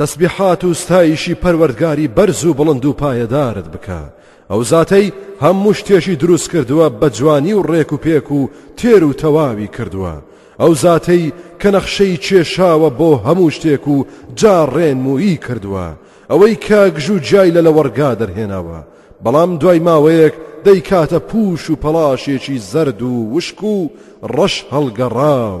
تەسبیحات و ستایشی پەروەردگاری بەرز و بڵند و پایەدارت بکە ئەو زاتەی هەموو شتێکی دروست کردووە بە جوانی و ڕێک و پێک و تێر و تەواوی کردووە ئەو زاتەی کە نەخشەی کێشاوە بۆ هەموو شتێک و جا ڕێنمویی کردووە ئەوەی کە گژ و جای لە لەوەڕگا دەرهێناوە بەڵام دوای ماوەیەک دەیکاتە پوش و پەڵاشێکی زەرد و وشک و ڕەش هەڵگەڕاو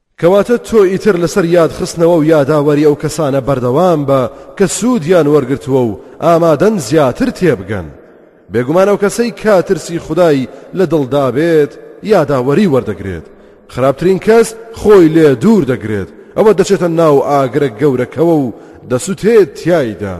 کەواتە تۆ ئیتر لەسەر یاد خستنەوە و یاداوەری ئەو کەسانە بەردەوام بە کە سوودیان وەرگرتووە و ئامادەن زیاتر تێبگەن بێگومان ئەو کەسەی کا ترسی خدای لە دڵدابێت یاداوەری وەردەگرێت خراپترین کەس خۆی لێ دوور دەگرێت ئەوە دەچێتە ناو ئاگرە گەورەکەوە و دەسوتێت تایدا.